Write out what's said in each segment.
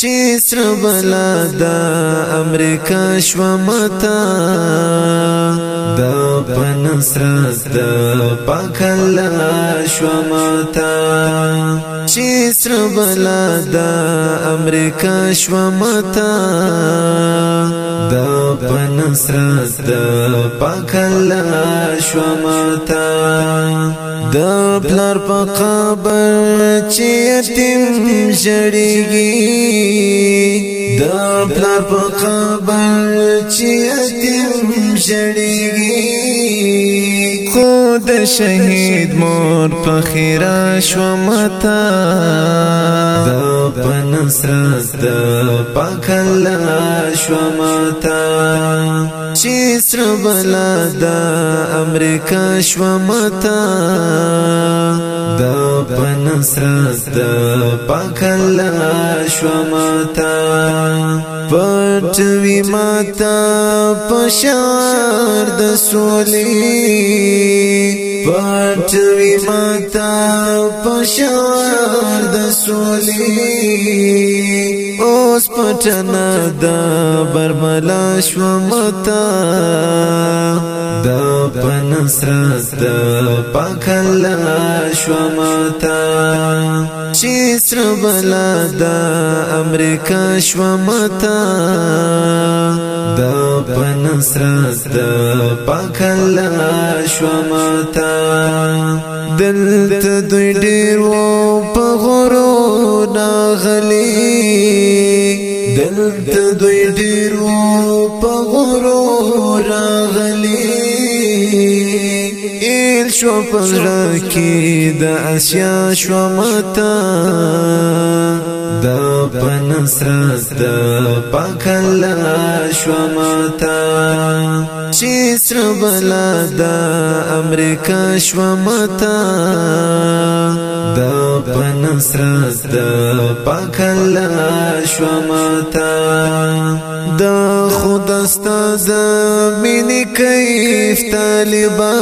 چې سره بلا دا امریکا شومتا دا پنسرت دا پکلا شومتا چې سره بلا دا امریکا شومتا د پنسرت د پکل شومتا د پلار په قبر چې یتیم جړیږي د پلار په قبر چې یتیم جړیږي خود شهید مور په خیره شومتا پنصرت پکلا شومتا چې سر بلا د امریکا شومتا د پنصرت پکلا شومتا پټ وی ماتا پشار د سولې پټ وی متا پشار د سولي اوس پټنا د برملا شو متا د پنسرت د پخلا شو متا چې سر بلا د امریکا شو متا په نصرت پکل شومتا دلت دوی ډیرو په غرو ناغلی دلت دوی ډیرو په غرو راغلی ایل شو پزړه کې د اسیا شو متا د پنسرت د پکلا شو متا چې سر بلا د امریکا شو متا د پنسرت د پکلا شو متا د خود استا زمین کیف طالبا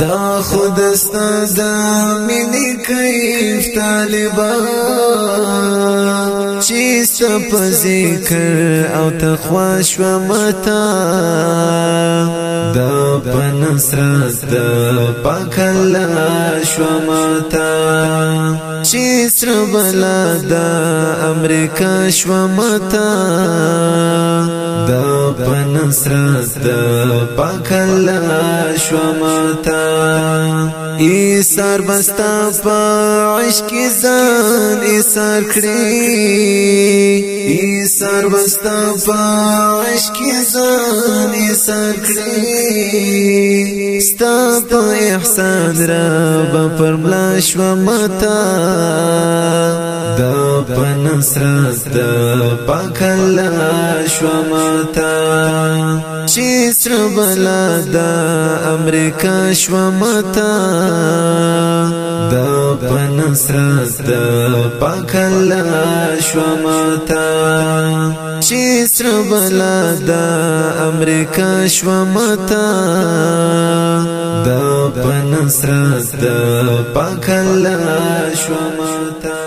دا خود استا زمین کیف طالبا چې سپ ذکر او تقوا شو متا دا پنسرت پاکلا شو متا شي سر بلا دا امریکا شومتا دا حسرت پکلا شومتا ای سر بستا پا عشق زان ای سر کری ای سر بستا پا عشق زان ای سر کری ستا پا احسان را با پرملا شومتا دا پنسرت پکلا شومتا چې سر بلا دا امریکا شو متا دا پنسرت پکلا شو متا چې سر بلا دا امریکا شو متا دا پنسرت پکلا شو متا